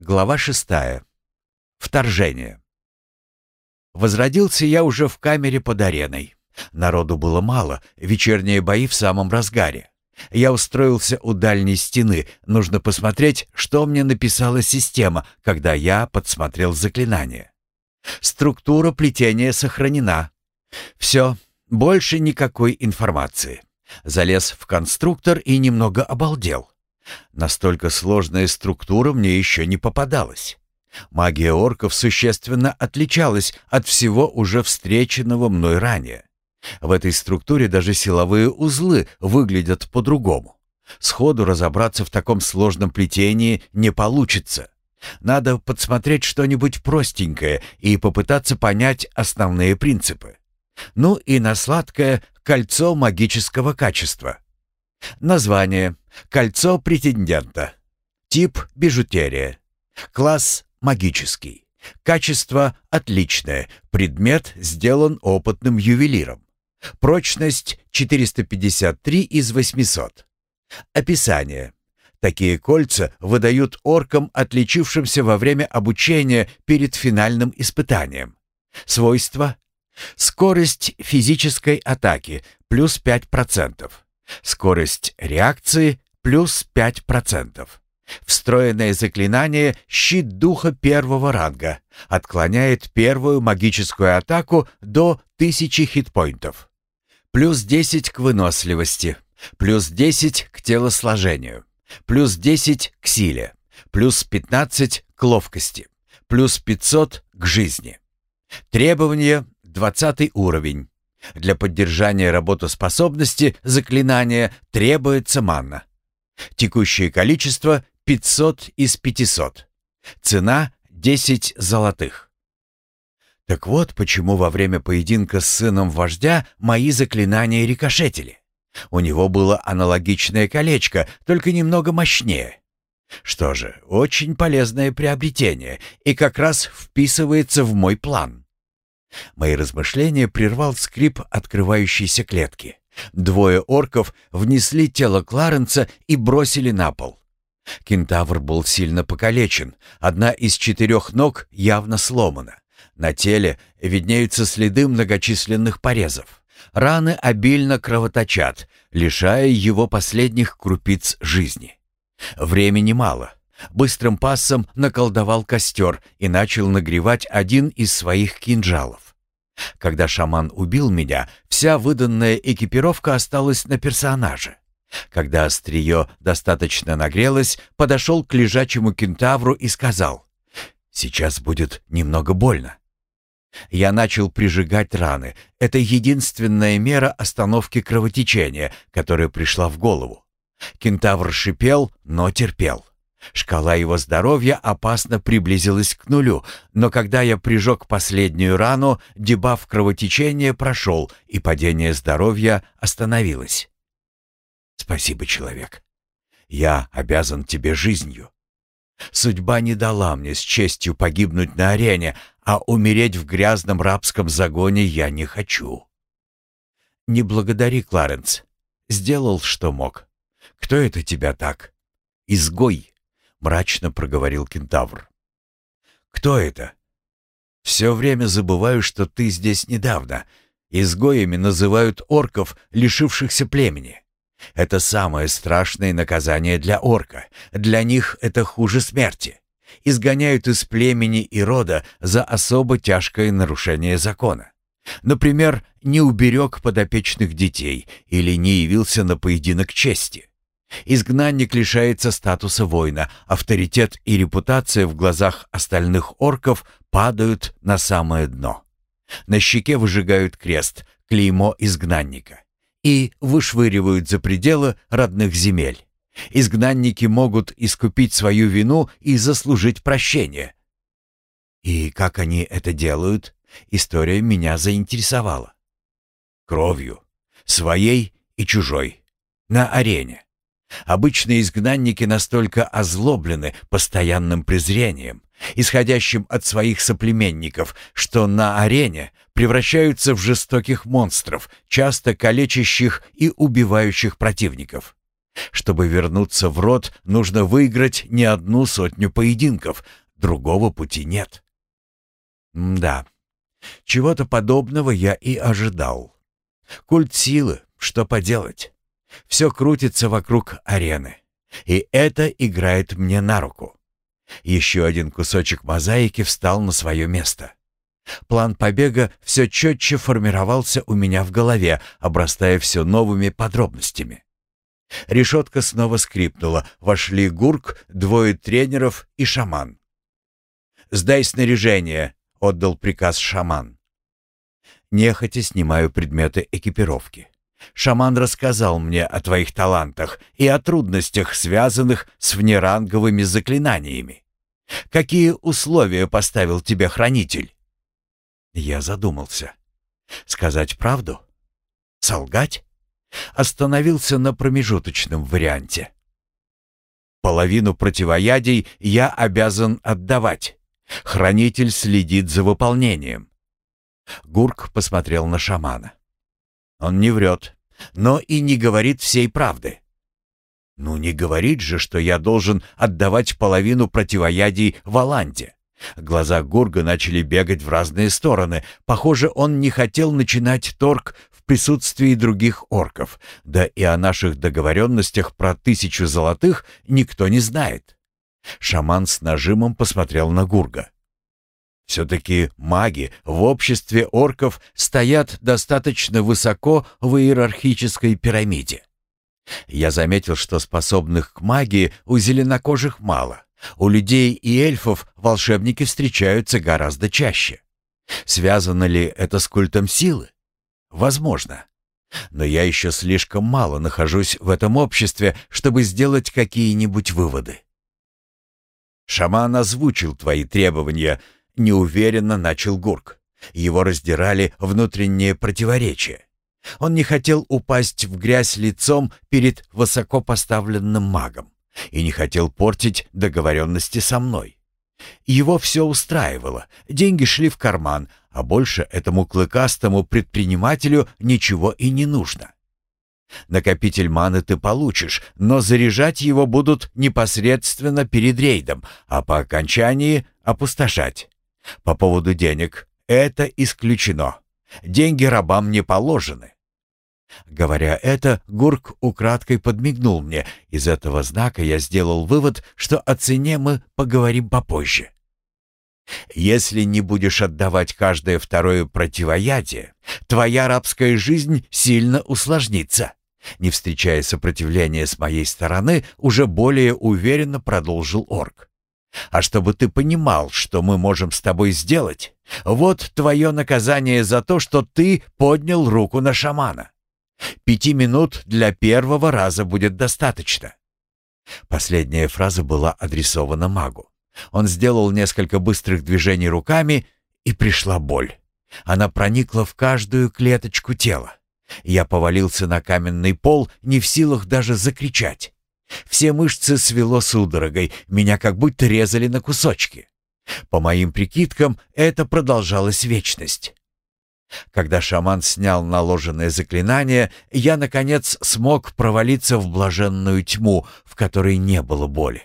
Глава шестая. Вторжение. Возродился я уже в камере под ареной. Народу было мало, вечерние бои в самом разгаре. Я устроился у дальней стены. Нужно посмотреть, что мне написала система, когда я подсмотрел заклинание. Структура плетения сохранена. Все, больше никакой информации. Залез в конструктор и немного обалдел. Настолько сложная структура мне еще не попадалась. Магия орков существенно отличалась от всего уже встреченного мной ранее. В этой структуре даже силовые узлы выглядят по-другому. Сходу разобраться в таком сложном плетении не получится. Надо подсмотреть что-нибудь простенькое и попытаться понять основные принципы. Ну и на сладкое кольцо магического качества. Название Кольцо претендента. Тип бижутерия. Класс магический. Качество отличное. Предмет сделан опытным ювелиром. Прочность 453 из 800. Описание. Такие кольца выдают оркам, отличившимся во время обучения перед финальным испытанием. Свойства. Скорость физической атаки плюс 5%. Скорость реакции плюс 5%. Встроенное заклинание «Щит духа первого ранга» отклоняет первую магическую атаку до 1000 хитпоинтов. Плюс 10 к выносливости, плюс 10 к телосложению, плюс 10 к силе, плюс 15 к ловкости, плюс 500 к жизни. Требование 20 уровень. Для поддержания работоспособности заклинания требуется манна. Текущее количество 500 из 500. Цена 10 золотых. Так вот, почему во время поединка с сыном вождя мои заклинания рикошетили. У него было аналогичное колечко, только немного мощнее. Что же, очень полезное приобретение и как раз вписывается в мой план. Мои размышления прервал скрип открывающейся клетки. Двое орков внесли тело Кларенса и бросили на пол. Кентавр был сильно покалечен, одна из четырех ног явно сломана. На теле виднеются следы многочисленных порезов. Раны обильно кровоточат, лишая его последних крупиц жизни. Времени мало. Быстрым пассом наколдовал костер и начал нагревать один из своих кинжалов. Когда шаман убил меня, вся выданная экипировка осталась на персонаже. Когда острие достаточно нагрелось, подошел к лежачему кентавру и сказал, «Сейчас будет немного больно». Я начал прижигать раны. Это единственная мера остановки кровотечения, которая пришла в голову. Кентавр шипел, но терпел. Шкала его здоровья опасно приблизилась к нулю, но когда я прижег последнюю рану, дебаф кровотечения прошел, и падение здоровья остановилось. Спасибо, человек. Я обязан тебе жизнью. Судьба не дала мне с честью погибнуть на арене, а умереть в грязном рабском загоне я не хочу. Не благодари, Кларенс. Сделал, что мог. Кто это тебя так? Изгой. — мрачно проговорил кентавр. «Кто это?» «Все время забываю, что ты здесь недавно. Изгоями называют орков, лишившихся племени. Это самое страшное наказание для орка. Для них это хуже смерти. Изгоняют из племени и рода за особо тяжкое нарушение закона. Например, не уберег подопечных детей или не явился на поединок чести. Изгнанник лишается статуса воина, авторитет и репутация в глазах остальных орков падают на самое дно. На щеке выжигают крест, клеймо изгнанника, и вышвыривают за пределы родных земель. Изгнанники могут искупить свою вину и заслужить прощение. И как они это делают, история меня заинтересовала. Кровью, своей и чужой, на арене. Обычные изгнанники настолько озлоблены постоянным презрением, исходящим от своих соплеменников, что на арене превращаются в жестоких монстров, часто калечащих и убивающих противников. Чтобы вернуться в род, нужно выиграть не одну сотню поединков. Другого пути нет. да, чего-то подобного я и ожидал. Культ силы, что поделать? Все крутится вокруг арены. И это играет мне на руку. Еще один кусочек мозаики встал на свое место. План побега все четче формировался у меня в голове, обрастая все новыми подробностями. Решетка снова скрипнула. Вошли Гурк, двое тренеров и шаман. «Сдай снаряжение», — отдал приказ шаман. Нехотя снимаю предметы экипировки. Шаман рассказал мне о твоих талантах и о трудностях, связанных с внеранговыми заклинаниями. Какие условия поставил тебе хранитель? Я задумался. Сказать правду? Солгать? Остановился на промежуточном варианте. Половину противоядий я обязан отдавать. Хранитель следит за выполнением. Гурк посмотрел на шамана. Он не врет, но и не говорит всей правды. Ну не говорит же, что я должен отдавать половину противоядий Валанде. Глаза Гурга начали бегать в разные стороны. Похоже, он не хотел начинать торг в присутствии других орков. Да и о наших договоренностях про тысячу золотых никто не знает. Шаман с нажимом посмотрел на Гурга. Все-таки маги в обществе орков стоят достаточно высоко в иерархической пирамиде. Я заметил, что способных к магии у зеленокожих мало. У людей и эльфов волшебники встречаются гораздо чаще. Связано ли это с культом силы? Возможно. Но я еще слишком мало нахожусь в этом обществе, чтобы сделать какие-нибудь выводы. Шаман озвучил твои требования — неуверенно начал Гурк. Его раздирали внутренние противоречия. Он не хотел упасть в грязь лицом перед высокопоставленным магом и не хотел портить договоренности со мной. Его все устраивало, деньги шли в карман, а больше этому клыкастому предпринимателю ничего и не нужно. Накопитель маны ты получишь, но заряжать его будут непосредственно перед рейдом, а по окончании опустошать. По поводу денег это исключено. Деньги рабам не положены. Говоря это, Гурк украдкой подмигнул мне. Из этого знака я сделал вывод, что о цене мы поговорим попозже. Если не будешь отдавать каждое второе противоядие, твоя рабская жизнь сильно усложнится. Не встречая сопротивления с моей стороны, уже более уверенно продолжил орк. А чтобы ты понимал, что мы можем с тобой сделать, вот твое наказание за то, что ты поднял руку на шамана. Пяти минут для первого раза будет достаточно». Последняя фраза была адресована магу. Он сделал несколько быстрых движений руками, и пришла боль. Она проникла в каждую клеточку тела. Я повалился на каменный пол, не в силах даже закричать. Все мышцы свело судорогой, меня как будто резали на кусочки. По моим прикидкам, это продолжалась вечность. Когда шаман снял наложенное заклинание, я, наконец, смог провалиться в блаженную тьму, в которой не было боли.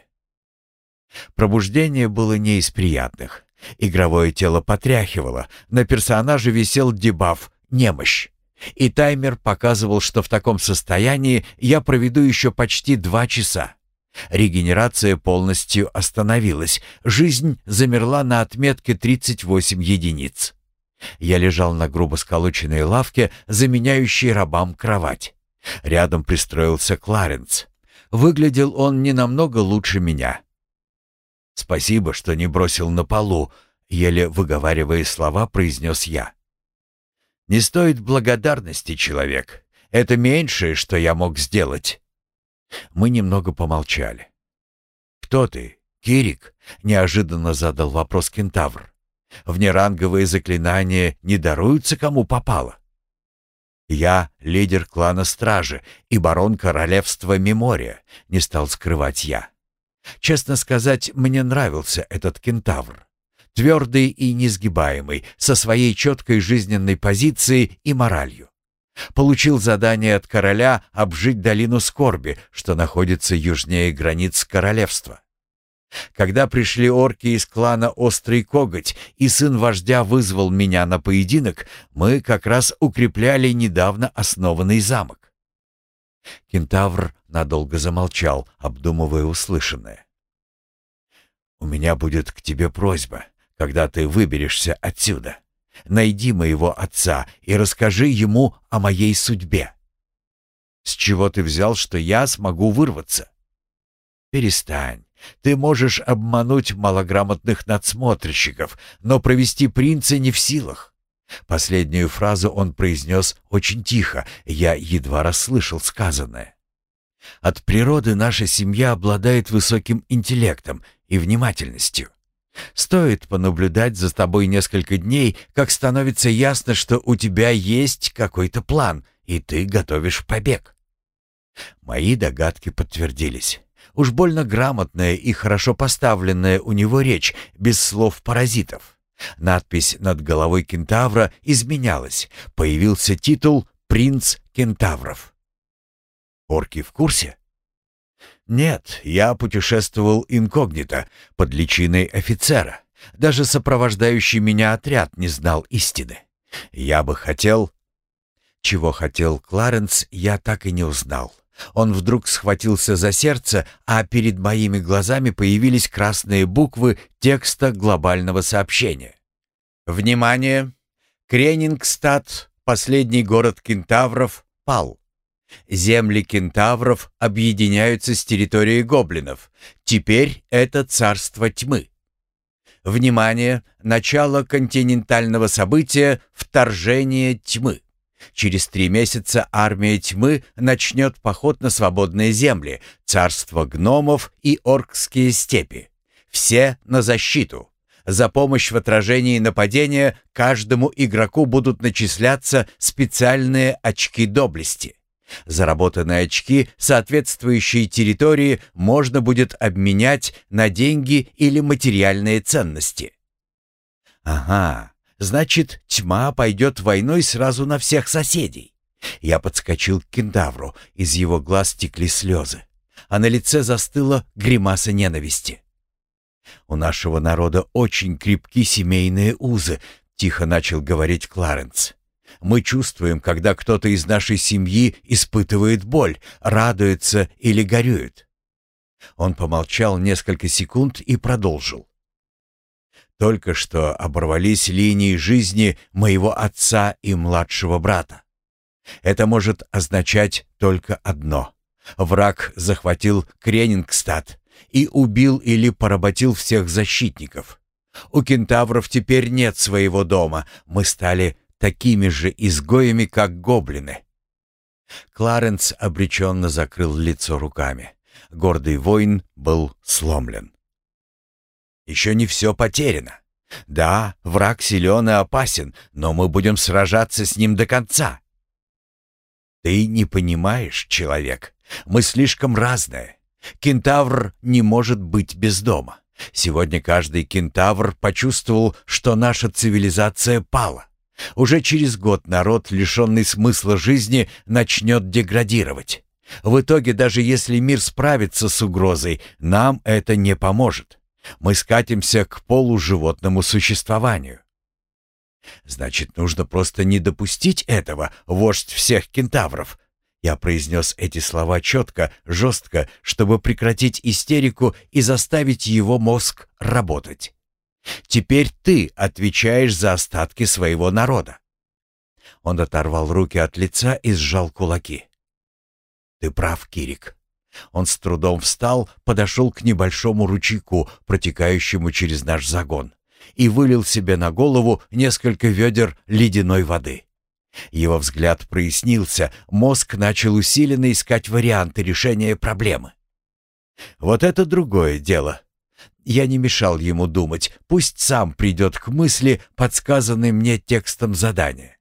Пробуждение было не из приятных. Игровое тело потряхивало, на персонаже висел дебаф «немощь» и таймер показывал, что в таком состоянии я проведу еще почти два часа. Регенерация полностью остановилась, жизнь замерла на отметке 38 единиц. Я лежал на грубо сколоченной лавке, заменяющей рабам кровать. Рядом пристроился Кларенс. Выглядел он не намного лучше меня. «Спасибо, что не бросил на полу», — еле выговаривая слова, произнес я. Не стоит благодарности, человек. Это меньшее, что я мог сделать. Мы немного помолчали. «Кто ты, Кирик?» — неожиданно задал вопрос кентавр. «Внеранговые заклинания не даруются кому попало». «Я лидер клана Стражи и барон королевства Мемория», — не стал скрывать я. Честно сказать, мне нравился этот кентавр твердый и несгибаемый, со своей четкой жизненной позицией и моралью. Получил задание от короля обжить долину скорби, что находится южнее границ королевства. Когда пришли орки из клана Острый Коготь, и сын вождя вызвал меня на поединок, мы как раз укрепляли недавно основанный замок. Кентавр надолго замолчал, обдумывая услышанное. «У меня будет к тебе просьба, когда ты выберешься отсюда. Найди моего отца и расскажи ему о моей судьбе». «С чего ты взял, что я смогу вырваться?» «Перестань. Ты можешь обмануть малограмотных надсмотрщиков, но провести принца не в силах. Последнюю фразу он произнес очень тихо, я едва расслышал сказанное. От природы наша семья обладает высоким интеллектом и внимательностью. Стоит понаблюдать за тобой несколько дней, как становится ясно, что у тебя есть какой-то план, и ты готовишь побег. Мои догадки подтвердились. Уж больно грамотная и хорошо поставленная у него речь, без слов паразитов. Надпись над головой кентавра изменялась. Появился титул «Принц кентавров». Орки в курсе? Нет, я путешествовал инкогнито, под личиной офицера. Даже сопровождающий меня отряд не знал истины. Я бы хотел... Чего хотел Кларенс, я так и не узнал. Он вдруг схватился за сердце, а перед моими глазами появились красные буквы текста глобального сообщения. «Внимание! Кренингстад, последний город кентавров, пал. Земли кентавров объединяются с территорией гоблинов. Теперь это царство тьмы. Внимание! Начало континентального события «Вторжение тьмы». Через три месяца армия тьмы начнет поход на свободные земли, царство гномов и оркские степи. Все на защиту. За помощь в отражении нападения каждому игроку будут начисляться специальные очки доблести. Заработанные очки соответствующей территории можно будет обменять на деньги или материальные ценности. Ага, Значит, тьма пойдет войной сразу на всех соседей. Я подскочил к кентавру, из его глаз текли слезы, а на лице застыла гримаса ненависти. «У нашего народа очень крепки семейные узы», — тихо начал говорить Кларенс. «Мы чувствуем, когда кто-то из нашей семьи испытывает боль, радуется или горюет». Он помолчал несколько секунд и продолжил. Только что оборвались линии жизни моего отца и младшего брата. Это может означать только одно. Враг захватил Кренингстад и убил или поработил всех защитников. У кентавров теперь нет своего дома. Мы стали такими же изгоями, как гоблины. Кларенс обреченно закрыл лицо руками. Гордый воин был сломлен. Еще не все потеряно. Да, враг силен и опасен, но мы будем сражаться с ним до конца. Ты не понимаешь, человек. Мы слишком разные. Кентавр не может быть без дома. Сегодня каждый кентавр почувствовал, что наша цивилизация пала. Уже через год народ, лишенный смысла жизни, начнет деградировать. В итоге, даже если мир справится с угрозой, нам это не поможет. Мы скатимся к полуживотному существованию. Значит, нужно просто не допустить этого, вождь всех кентавров. Я произнес эти слова четко, жестко, чтобы прекратить истерику и заставить его мозг работать. Теперь ты отвечаешь за остатки своего народа. Он оторвал руки от лица и сжал кулаки. Ты прав, Кирик. Он с трудом встал, подошел к небольшому ручейку, протекающему через наш загон, и вылил себе на голову несколько ведер ледяной воды. Его взгляд прояснился, мозг начал усиленно искать варианты решения проблемы. Вот это другое дело. Я не мешал ему думать, пусть сам придет к мысли, подсказанной мне текстом задания.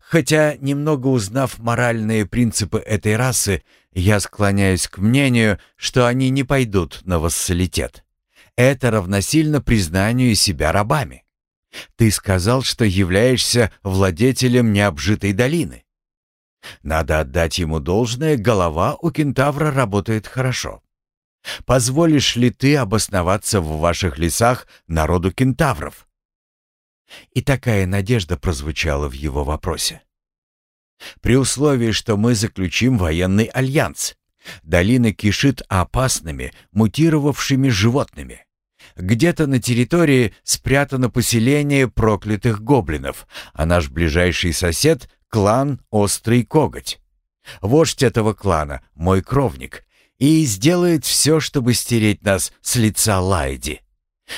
Хотя, немного узнав моральные принципы этой расы, я склоняюсь к мнению, что они не пойдут на вассалитет. Это равносильно признанию себя рабами. Ты сказал, что являешься владетелем необжитой долины. Надо отдать ему должное, голова у кентавра работает хорошо. Позволишь ли ты обосноваться в ваших лесах народу кентавров? И такая надежда прозвучала в его вопросе. При условии, что мы заключим военный альянс. Долина кишит опасными, мутировавшими животными. Где-то на территории спрятано поселение проклятых гоблинов, а наш ближайший сосед — клан Острый Коготь. Вождь этого клана — мой кровник, и сделает все, чтобы стереть нас с лица Лайди.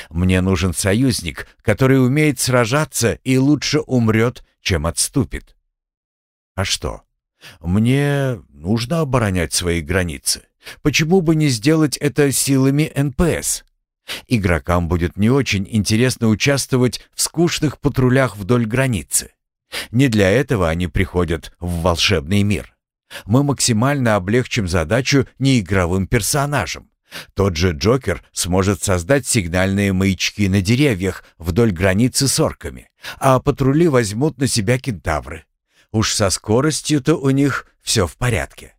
Мне нужен союзник, который умеет сражаться и лучше умрет, чем отступит. А что? Мне нужно оборонять свои границы. Почему бы не сделать это силами НПС? Игрокам будет не очень интересно участвовать в скучных патрулях вдоль границы. Не для этого они приходят в волшебный мир. Мы максимально облегчим задачу неигровым персонажам. Тот же Джокер сможет создать сигнальные маячки на деревьях вдоль границы с орками, а патрули возьмут на себя кентавры. Уж со скоростью-то у них все в порядке.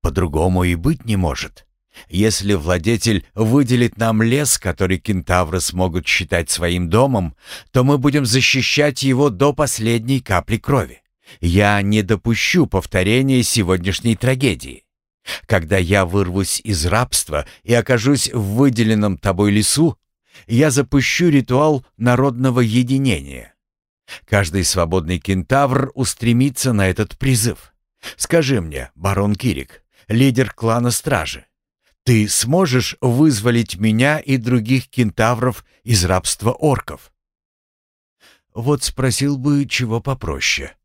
По-другому и быть не может. Если владетель выделит нам лес, который кентавры смогут считать своим домом, то мы будем защищать его до последней капли крови. Я не допущу повторения сегодняшней трагедии. Когда я вырвусь из рабства и окажусь в выделенном тобой лесу, я запущу ритуал народного единения. Каждый свободный кентавр устремится на этот призыв. Скажи мне, барон Кирик, лидер клана Стражи, ты сможешь вызволить меня и других кентавров из рабства орков? Вот спросил бы, чего попроще.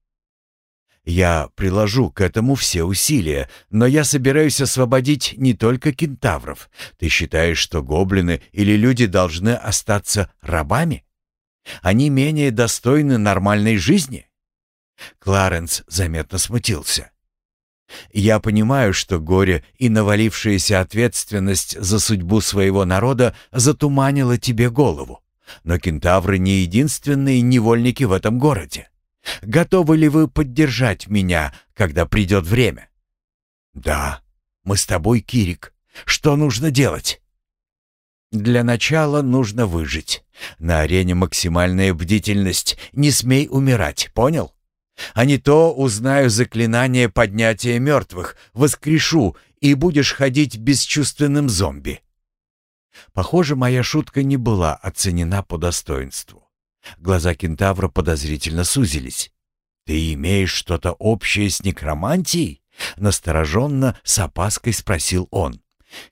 Я приложу к этому все усилия, но я собираюсь освободить не только кентавров. Ты считаешь, что гоблины или люди должны остаться рабами? Они менее достойны нормальной жизни?» Кларенс заметно смутился. «Я понимаю, что горе и навалившаяся ответственность за судьбу своего народа затуманила тебе голову. Но кентавры не единственные невольники в этом городе. Готовы ли вы поддержать меня, когда придет время?» «Да, мы с тобой, Кирик. Что нужно делать?» «Для начала нужно выжить. На арене максимальная бдительность. Не смей умирать, понял? А не то узнаю заклинание поднятия мертвых, воскрешу, и будешь ходить бесчувственным зомби». Похоже, моя шутка не была оценена по достоинству. Глаза кентавра подозрительно сузились. «Ты имеешь что-то общее с некромантией?» Настороженно, с опаской спросил он.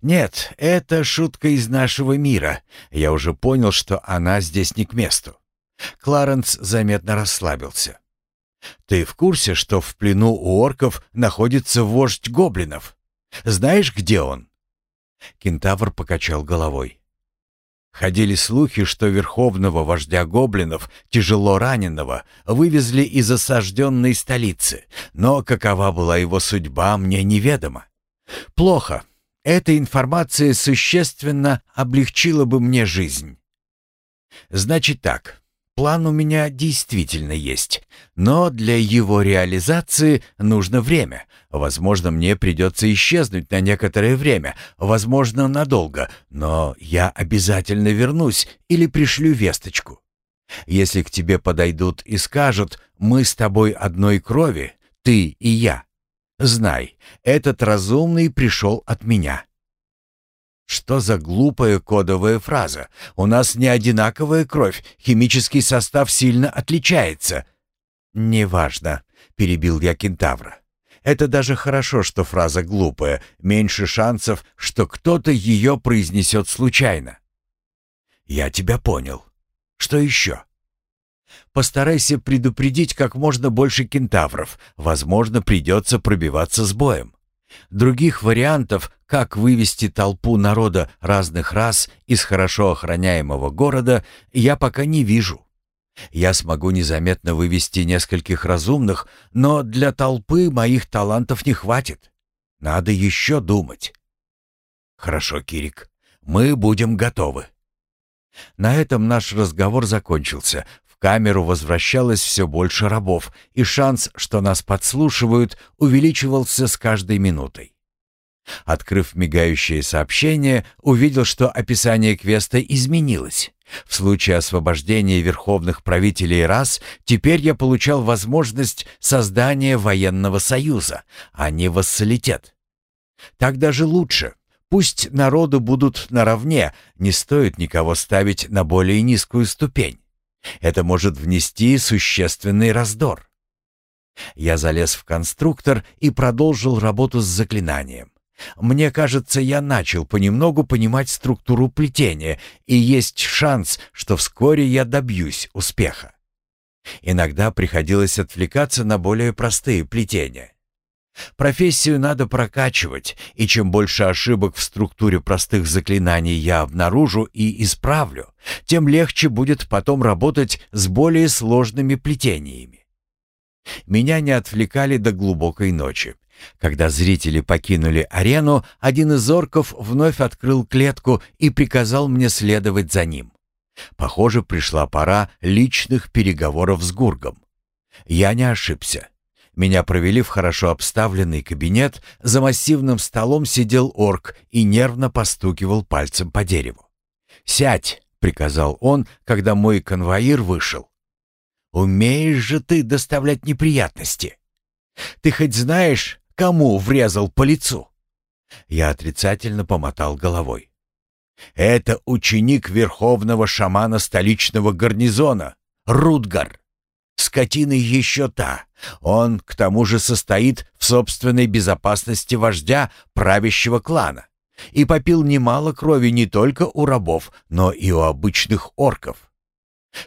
«Нет, это шутка из нашего мира. Я уже понял, что она здесь не к месту». Кларенс заметно расслабился. «Ты в курсе, что в плену у орков находится вождь гоблинов? Знаешь, где он?» Кентавр покачал головой. Ходили слухи, что верховного вождя гоблинов, тяжело раненого, вывезли из осажденной столицы, но какова была его судьба, мне неведомо. Плохо, эта информация существенно облегчила бы мне жизнь. Значит так, план у меня действительно есть, но для его реализации нужно время. Возможно, мне придется исчезнуть на некоторое время, возможно, надолго, но я обязательно вернусь или пришлю весточку. Если к тебе подойдут и скажут «мы с тобой одной крови, ты и я», Знай, этот разумный пришел от меня. Что за глупая кодовая фраза? У нас не одинаковая кровь, химический состав сильно отличается. Неважно, перебил я кентавра. Это даже хорошо, что фраза глупая, меньше шансов, что кто-то ее произнесет случайно. Я тебя понял. Что еще? Постарайся предупредить как можно больше кентавров. Возможно, придется пробиваться с боем. Других вариантов, как вывести толпу народа разных рас из хорошо охраняемого города, я пока не вижу. Я смогу незаметно вывести нескольких разумных, но для толпы моих талантов не хватит. Надо еще думать. Хорошо, Кирик, мы будем готовы. На этом наш разговор закончился камеру возвращалось все больше рабов, и шанс, что нас подслушивают, увеличивался с каждой минутой. Открыв мигающее сообщение, увидел, что описание квеста изменилось. В случае освобождения верховных правителей рас, теперь я получал возможность создания военного союза, а не вассалитет. Так даже лучше. Пусть народу будут наравне, не стоит никого ставить на более низкую ступень. Это может внести существенный раздор. Я залез в конструктор и продолжил работу с заклинанием. Мне кажется, я начал понемногу понимать структуру плетения, и есть шанс, что вскоре я добьюсь успеха. Иногда приходилось отвлекаться на более простые плетения. Профессию надо прокачивать, и чем больше ошибок в структуре простых заклинаний я обнаружу и исправлю, тем легче будет потом работать с более сложными плетениями. Меня не отвлекали до глубокой ночи. Когда зрители покинули арену, один из орков вновь открыл клетку и приказал мне следовать за ним. Похоже, пришла пора личных переговоров с Гургом. Я не ошибся. Меня провели в хорошо обставленный кабинет, за массивным столом сидел орк и нервно постукивал пальцем по дереву. «Сядь!» — приказал он, когда мой конвоир вышел. «Умеешь же ты доставлять неприятности! Ты хоть знаешь, Кому врезал по лицу?» Я отрицательно помотал головой. «Это ученик верховного шамана столичного гарнизона, Рудгар. Скотина еще та. Он, к тому же, состоит в собственной безопасности вождя правящего клана и попил немало крови не только у рабов, но и у обычных орков.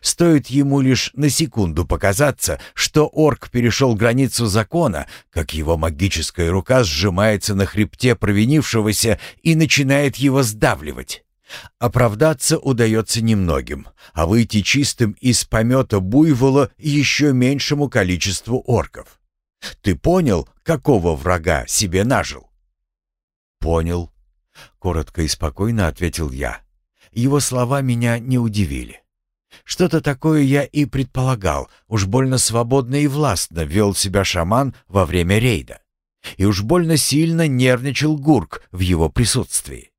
Стоит ему лишь на секунду показаться, что орк перешел границу закона, как его магическая рука сжимается на хребте провинившегося и начинает его сдавливать. Оправдаться удается немногим, а выйти чистым из помета буйвола еще меньшему количеству орков. Ты понял, какого врага себе нажил? Понял. Коротко и спокойно ответил я. Его слова меня не удивили. Что-то такое я и предполагал. Уж больно свободно и властно вел себя шаман во время рейда. И уж больно сильно нервничал Гурк в его присутствии.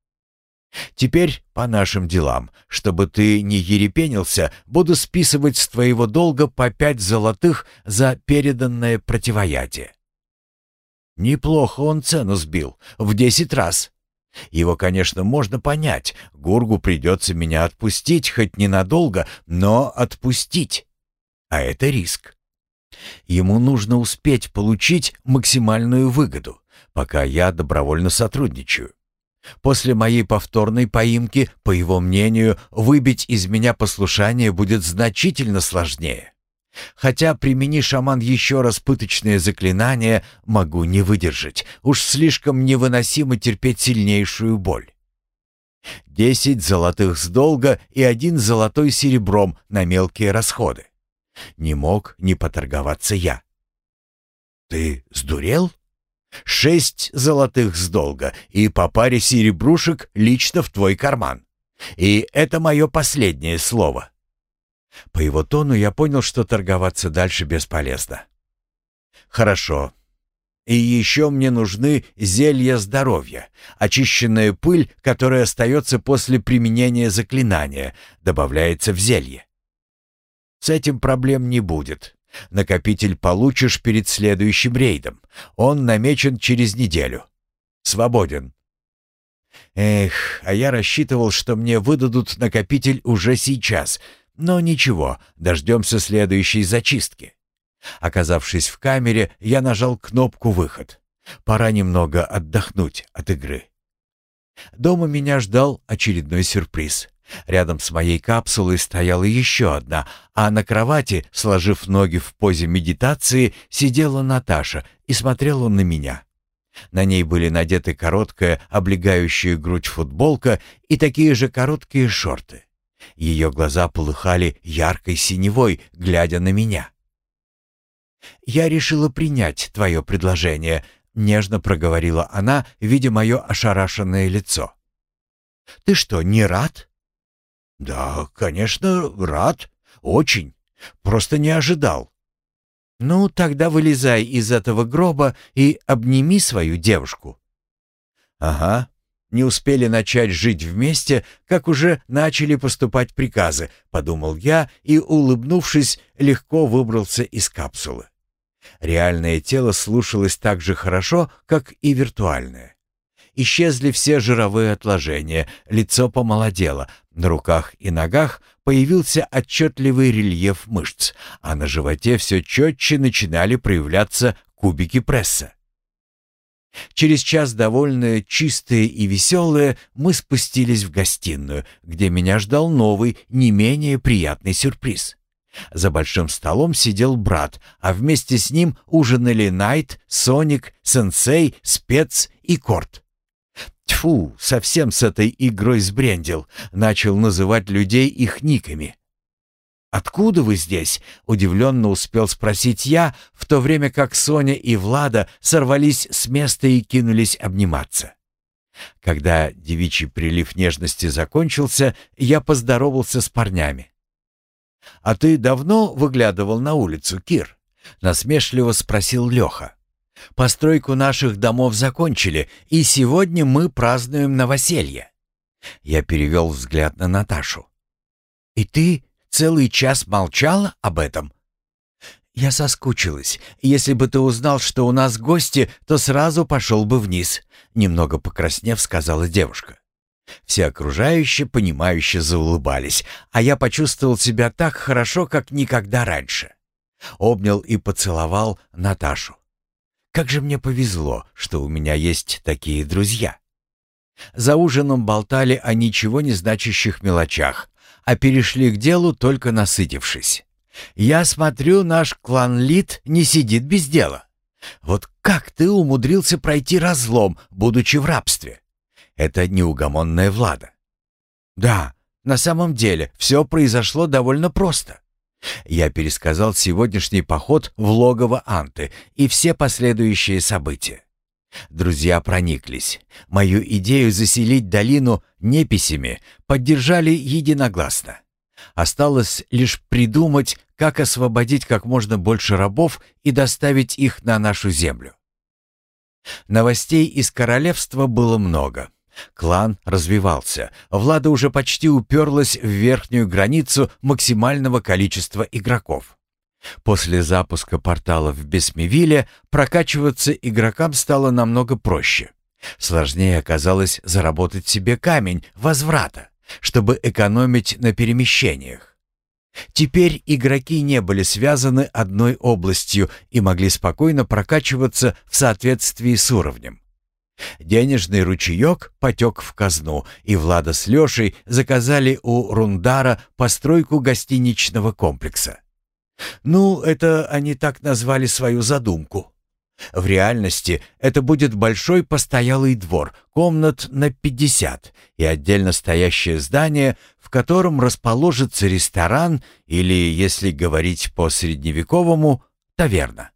Теперь по нашим делам. Чтобы ты не ерепенился, буду списывать с твоего долга по пять золотых за переданное противоядие. Неплохо он цену сбил, в десять раз. Его, конечно, можно понять. Гургу придется меня отпустить, хоть ненадолго, но отпустить. А это риск. Ему нужно успеть получить максимальную выгоду, пока я добровольно сотрудничаю. После моей повторной поимки, по его мнению, выбить из меня послушание будет значительно сложнее. Хотя примени шаман еще раз пыточное заклинание, могу не выдержать. Уж слишком невыносимо терпеть сильнейшую боль. Десять золотых с долга и один золотой серебром на мелкие расходы. Не мог не поторговаться я. «Ты сдурел?» «Шесть золотых с долга и по паре серебрушек лично в твой карман. И это мое последнее слово». По его тону я понял, что торговаться дальше бесполезно. «Хорошо. И еще мне нужны зелья здоровья, очищенная пыль, которая остается после применения заклинания, добавляется в зелье. С этим проблем не будет. Накопитель получишь перед следующим рейдом. Он намечен через неделю. Свободен. Эх, а я рассчитывал, что мне выдадут накопитель уже сейчас — но ничего, дождемся следующей зачистки. Оказавшись в камере, я нажал кнопку «Выход». Пора немного отдохнуть от игры. Дома меня ждал очередной сюрприз. Рядом с моей капсулой стояла еще одна, а на кровати, сложив ноги в позе медитации, сидела Наташа и смотрела на меня. На ней были надеты короткая, облегающая грудь футболка и такие же короткие шорты. Ее глаза полыхали яркой синевой, глядя на меня. «Я решила принять твое предложение», — нежно проговорила она, видя мое ошарашенное лицо. «Ты что, не рад?» «Да, конечно, рад. Очень. Просто не ожидал. Ну, тогда вылезай из этого гроба и обними свою девушку. Ага, не успели начать жить вместе, как уже начали поступать приказы, подумал я и, улыбнувшись, легко выбрался из капсулы. Реальное тело слушалось так же хорошо, как и виртуальное. Исчезли все жировые отложения, лицо помолодело, на руках и ногах появился отчетливый рельеф мышц, а на животе все четче начинали проявляться кубики пресса. Через час, довольные, чистые и веселые, мы спустились в гостиную, где меня ждал новый, не менее приятный сюрприз. За большим столом сидел брат, а вместе с ним ужинали Найт, Соник, Сенсей, Спец и Корт. Тьфу, совсем с этой игрой сбрендил, начал называть людей их никами. «Откуда вы здесь?» — удивленно успел спросить я, в то время как Соня и Влада сорвались с места и кинулись обниматься. Когда девичий прилив нежности закончился, я поздоровался с парнями. «А ты давно выглядывал на улицу, Кир?» — насмешливо спросил Леха. «Постройку наших домов закончили, и сегодня мы празднуем новоселье». Я перевел взгляд на Наташу. «И ты целый час молчала об этом?» «Я соскучилась. Если бы ты узнал, что у нас гости, то сразу пошел бы вниз», — немного покраснев сказала девушка. Все окружающие, понимающе заулыбались, а я почувствовал себя так хорошо, как никогда раньше. Обнял и поцеловал Наташу. Как же мне повезло, что у меня есть такие друзья. За ужином болтали о ничего не значащих мелочах, а перешли к делу, только насытившись. «Я смотрю, наш клан Лид не сидит без дела. Вот как ты умудрился пройти разлом, будучи в рабстве?» Это неугомонная Влада. «Да, на самом деле все произошло довольно просто. Я пересказал сегодняшний поход в логово Анты и все последующие события. Друзья прониклись. Мою идею заселить долину неписями поддержали единогласно. Осталось лишь придумать, как освободить как можно больше рабов и доставить их на нашу землю. Новостей из королевства было много. Клан развивался. Влада уже почти уперлась в верхнюю границу максимального количества игроков. После запуска портала в Бесмевиле прокачиваться игрокам стало намного проще. Сложнее оказалось заработать себе камень возврата, чтобы экономить на перемещениях. Теперь игроки не были связаны одной областью и могли спокойно прокачиваться в соответствии с уровнем. Денежный ручеек потек в казну, и Влада с Лешей заказали у Рундара постройку гостиничного комплекса. Ну, это они так назвали свою задумку. В реальности это будет большой постоялый двор, комнат на 50 и отдельно стоящее здание, в котором расположится ресторан или, если говорить по-средневековому, таверна.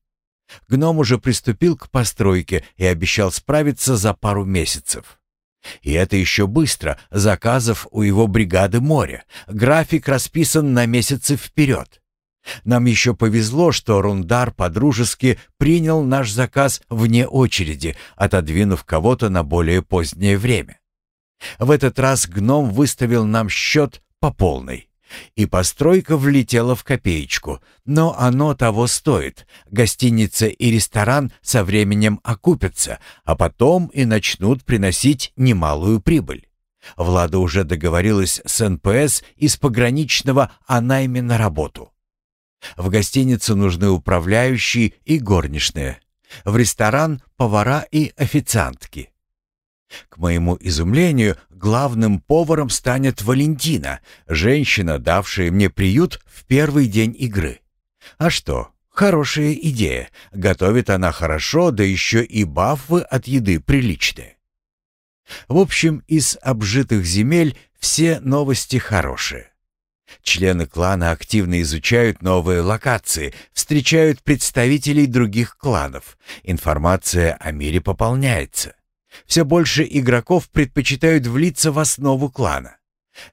Гном уже приступил к постройке и обещал справиться за пару месяцев. И это еще быстро, заказов у его бригады море. График расписан на месяцы вперед. Нам еще повезло, что Рундар подружески принял наш заказ вне очереди, отодвинув кого-то на более позднее время. В этот раз гном выставил нам счет по полной. И постройка влетела в копеечку, но оно того стоит. Гостиница и ресторан со временем окупятся, а потом и начнут приносить немалую прибыль. Влада уже договорилась с НПС из пограничного о найме на работу. В гостиницу нужны управляющие и горничные. В ресторан — повара и официантки. К моему изумлению, главным поваром станет Валентина, женщина, давшая мне приют в первый день игры. А что, хорошая идея. Готовит она хорошо, да еще и бафы от еды приличные. В общем, из обжитых земель все новости хорошие. Члены клана активно изучают новые локации, встречают представителей других кланов. Информация о мире пополняется. Все больше игроков предпочитают влиться в основу клана.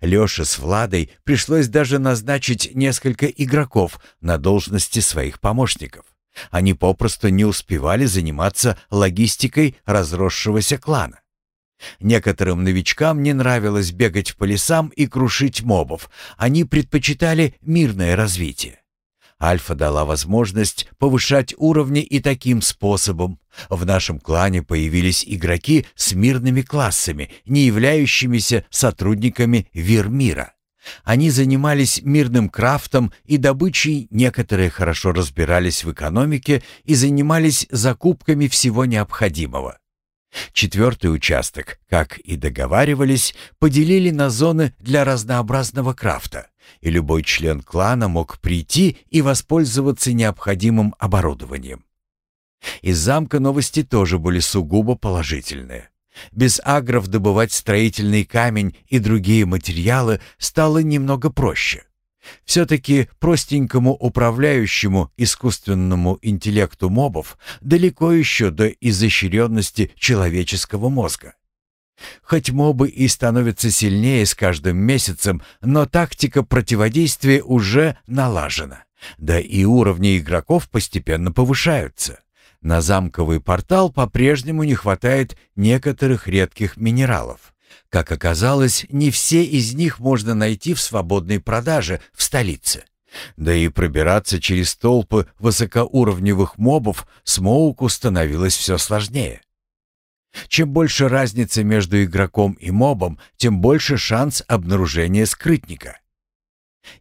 Лёше с Владой пришлось даже назначить несколько игроков на должности своих помощников. Они попросту не успевали заниматься логистикой разросшегося клана. Некоторым новичкам не нравилось бегать по лесам и крушить мобов. Они предпочитали мирное развитие. Альфа дала возможность повышать уровни и таким способом. В нашем клане появились игроки с мирными классами, не являющимися сотрудниками Вирмира. Они занимались мирным крафтом и добычей, некоторые хорошо разбирались в экономике и занимались закупками всего необходимого. Четвертый участок, как и договаривались, поделили на зоны для разнообразного крафта, и любой член клана мог прийти и воспользоваться необходимым оборудованием. Из замка новости тоже были сугубо положительные. Без агров добывать строительный камень и другие материалы стало немного проще. Все-таки простенькому управляющему искусственному интеллекту мобов далеко еще до изощренности человеческого мозга. Хоть мобы и становятся сильнее с каждым месяцем, но тактика противодействия уже налажена. Да и уровни игроков постепенно повышаются. На замковый портал по-прежнему не хватает некоторых редких минералов. Как оказалось, не все из них можно найти в свободной продаже в столице. Да и пробираться через толпы высокоуровневых мобов Смоуку становилось все сложнее. Чем больше разница между игроком и мобом, тем больше шанс обнаружения скрытника.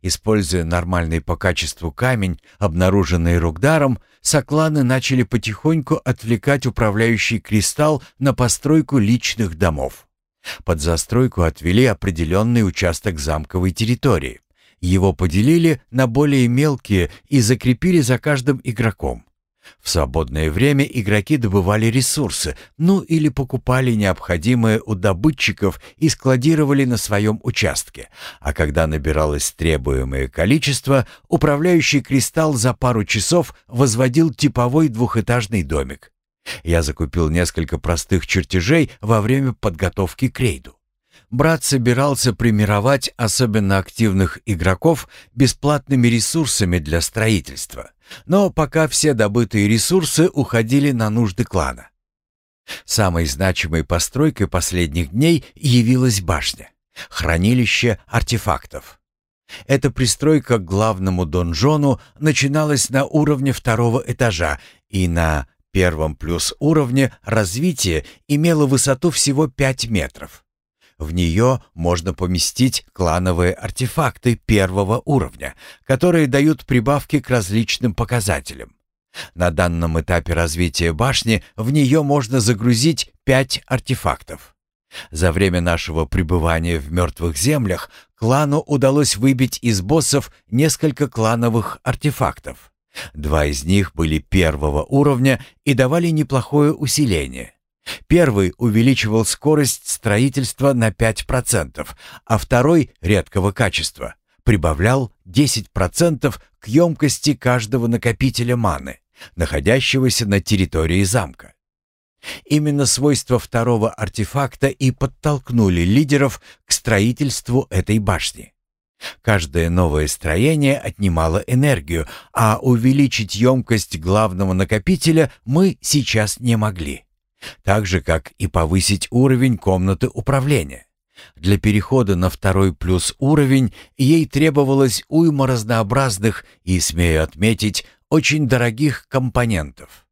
Используя нормальный по качеству камень, обнаруженный Ругдаром, сокланы начали потихоньку отвлекать управляющий кристалл на постройку личных домов. Под застройку отвели определенный участок замковой территории. Его поделили на более мелкие и закрепили за каждым игроком. В свободное время игроки добывали ресурсы, ну или покупали необходимое у добытчиков и складировали на своем участке. А когда набиралось требуемое количество, управляющий кристалл за пару часов возводил типовой двухэтажный домик. Я закупил несколько простых чертежей во время подготовки к рейду. Брат собирался примировать особенно активных игроков бесплатными ресурсами для строительства. Но пока все добытые ресурсы уходили на нужды клана. Самой значимой постройкой последних дней явилась башня — хранилище артефактов. Эта пристройка к главному донжону начиналась на уровне второго этажа и на первом плюс уровне развития имела высоту всего 5 метров. В нее можно поместить клановые артефакты первого уровня, которые дают прибавки к различным показателям. На данном этапе развития башни в нее можно загрузить пять артефактов. За время нашего пребывания в мертвых землях клану удалось выбить из боссов несколько клановых артефактов. Два из них были первого уровня и давали неплохое усиление. Первый увеличивал скорость строительства на 5%, а второй, редкого качества, прибавлял 10% к емкости каждого накопителя маны, находящегося на территории замка. Именно свойства второго артефакта и подтолкнули лидеров к строительству этой башни. Каждое новое строение отнимало энергию, а увеличить емкость главного накопителя мы сейчас не могли так же, как и повысить уровень комнаты управления. Для перехода на второй плюс уровень ей требовалось уйма разнообразных и, смею отметить, очень дорогих компонентов.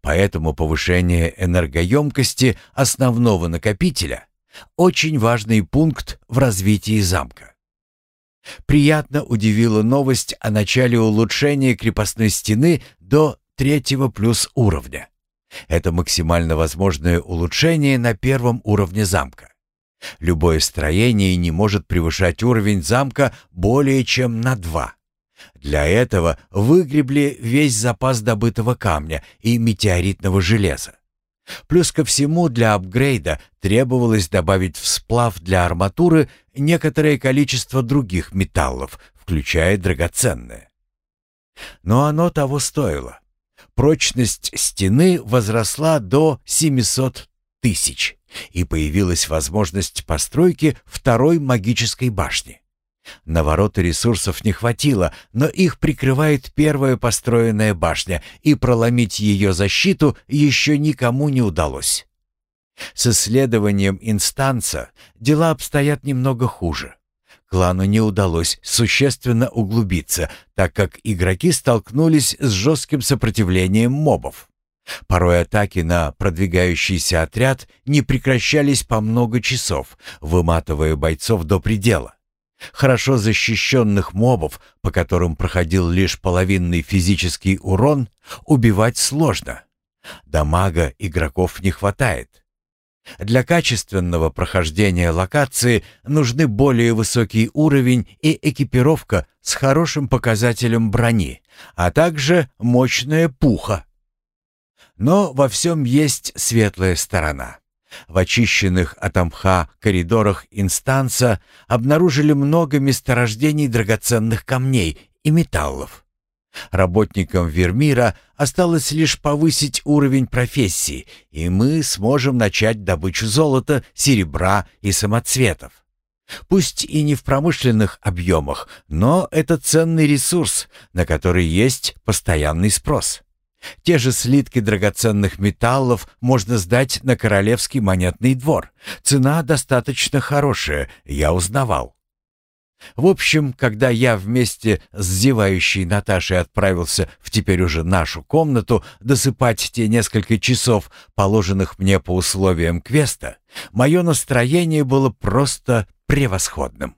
Поэтому повышение энергоемкости основного накопителя – очень важный пункт в развитии замка. Приятно удивила новость о начале улучшения крепостной стены до третьего плюс уровня. Это максимально возможное улучшение на первом уровне замка. Любое строение не может превышать уровень замка более чем на два. Для этого выгребли весь запас добытого камня и метеоритного железа. Плюс ко всему для апгрейда требовалось добавить в сплав для арматуры некоторое количество других металлов, включая драгоценные. Но оно того стоило прочность стены возросла до 700 тысяч, и появилась возможность постройки второй магической башни. На ворота ресурсов не хватило, но их прикрывает первая построенная башня, и проломить ее защиту еще никому не удалось. С исследованием инстанца дела обстоят немного хуже. Клану не удалось существенно углубиться, так как игроки столкнулись с жестким сопротивлением мобов. Порой атаки на продвигающийся отряд не прекращались по много часов, выматывая бойцов до предела. Хорошо защищенных мобов, по которым проходил лишь половинный физический урон, убивать сложно. Дамага игроков не хватает. Для качественного прохождения локации нужны более высокий уровень и экипировка с хорошим показателем брони, а также мощная пуха. Но во всем есть светлая сторона. В очищенных от амха коридорах инстанса обнаружили много месторождений драгоценных камней и металлов. Работникам Вермира осталось лишь повысить уровень профессии, и мы сможем начать добычу золота, серебра и самоцветов. Пусть и не в промышленных объемах, но это ценный ресурс, на который есть постоянный спрос. Те же слитки драгоценных металлов можно сдать на королевский монетный двор. Цена достаточно хорошая, я узнавал. В общем, когда я вместе с зевающей Наташей отправился в теперь уже нашу комнату досыпать те несколько часов, положенных мне по условиям квеста, мое настроение было просто превосходным.